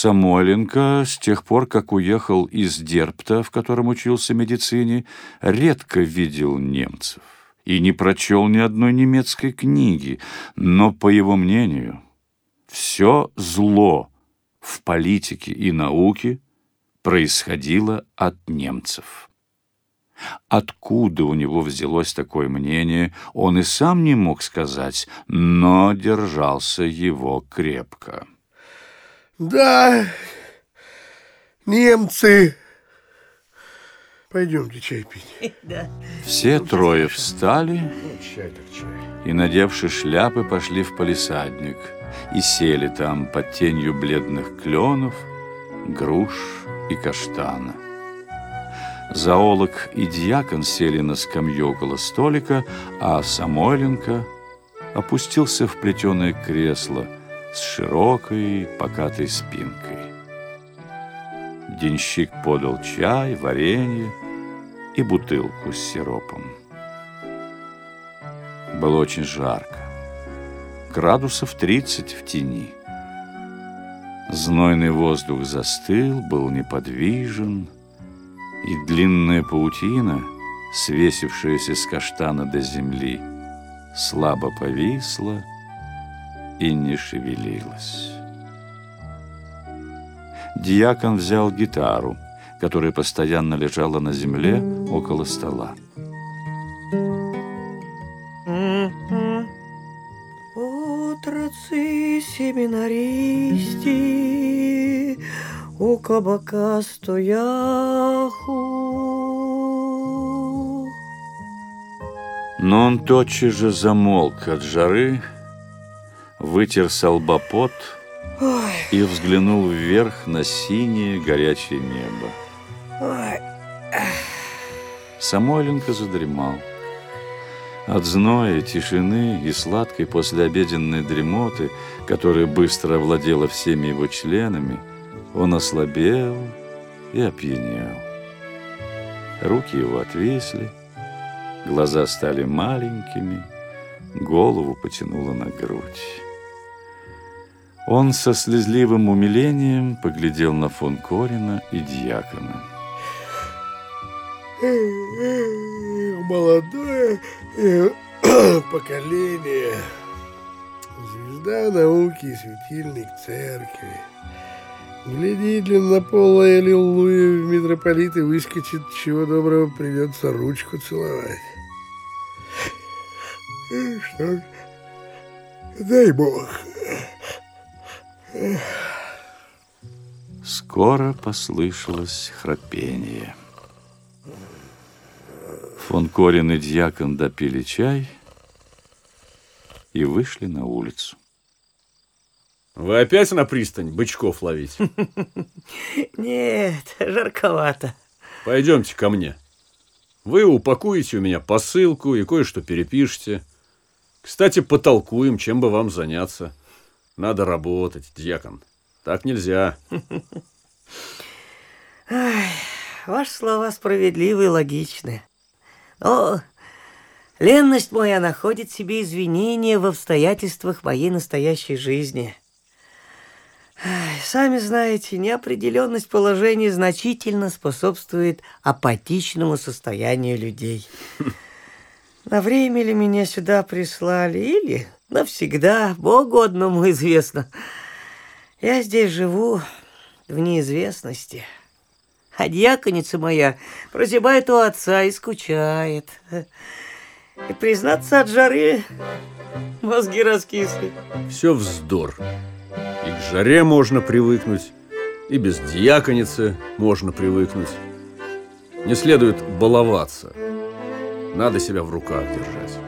Самойленко с тех пор, как уехал из Дерпта, в котором учился медицине, редко видел немцев и не прочел ни одной немецкой книги, но, по его мнению, все зло в политике и науке происходило от немцев. Откуда у него взялось такое мнение, он и сам не мог сказать, но держался его крепко. Да, немцы. Пойдемте чай пить. Да. Все трое встали и, надевши шляпы, пошли в палисадник и сели там под тенью бледных кленов, груш и каштана. Зоолог и дьякон сели на скамью около столика, а Самойленко опустился в плетеное кресло – с широкой покатой спинкой. Денщик подал чай, варенье и бутылку с сиропом. Было очень жарко. Градусов 30 в тени. Знойный воздух застыл, был неподвижен, и длинная паутина, свесившаяся с каштана до земли, слабо повисла, и не шевелилась. Дьякон взял гитару, которая постоянно лежала на земле около стола. Отрацы семинаристи у кабака стояху. Но он тотчас же замолк от жары, вытер солбопот и взглянул вверх на синее горячее небо. Ой. Самойленко задремал. От зноя, тишины и сладкой послеобеденной дремоты, которая быстро овладела всеми его членами, он ослабел и опьянел. Руки его отвисли, глаза стали маленькими, голову потянуло на грудь. Он со слезливым умилением поглядел на фон Корина и Дьякона. Молодое поколение, звезда науки и светильник церкви. Гляди, длиннополая Лилуя в митрополиты выскочит, чего доброго придется ручку целовать. Что ж, дай бог. Скоро послышалось храпение. Фон Корин и дьякон допили чай и вышли на улицу. Вы опять на пристань бычков ловить? Нет, жарковато. Пойдемте ко мне. Вы упакуете у меня посылку и кое-что перепишете. Кстати, потолкуем, чем бы вам заняться. Надо работать, дьякон. Так нельзя. Ай, ваши слова справедливы и логичны. Но ленность моя находит себе извинения в обстоятельствах моей настоящей жизни. Ай, сами знаете, неопределенность положения значительно способствует апатичному состоянию людей. На время ли меня сюда прислали, или навсегда, Богу одному известно. Я здесь живу в неизвестности. А дьяконица моя прозябает у отца и скучает. И признаться от жары мозги раскисли. Все вздор. И к жаре можно привыкнуть, и без дьяконицы можно привыкнуть. Не следует баловаться. Надо себя в руках держать.